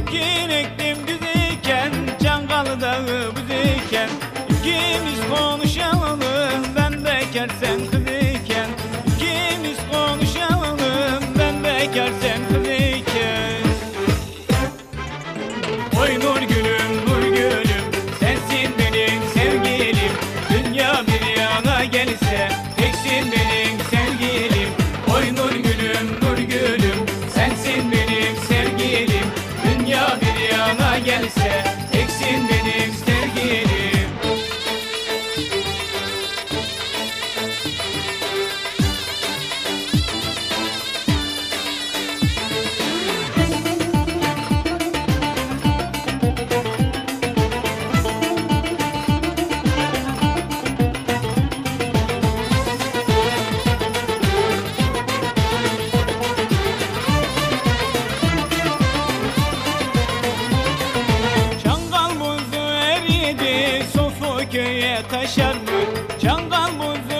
İkin ektim düziken Çangalı dağı büziken İkimiz konuşalım Ben bekar sen kız iken. İkimiz konuşalım Ben bekar sen kız iken Geldi Sofu taşar mı? Çangal buzu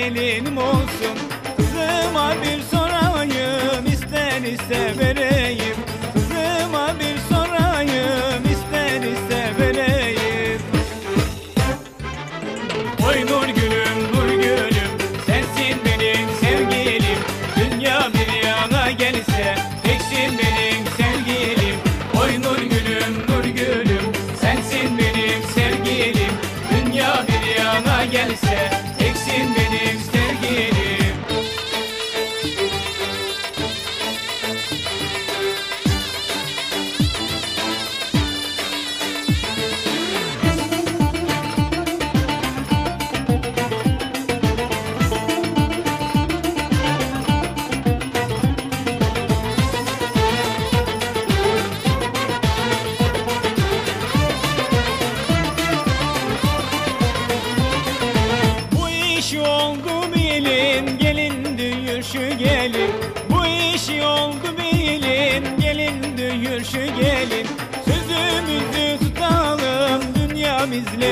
gelinim olsun. Kızıma bir sorayım ister ise verin.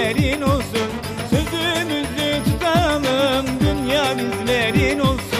bizlerin olsun Sözümüzü tutalım dünya bizlerin olsun.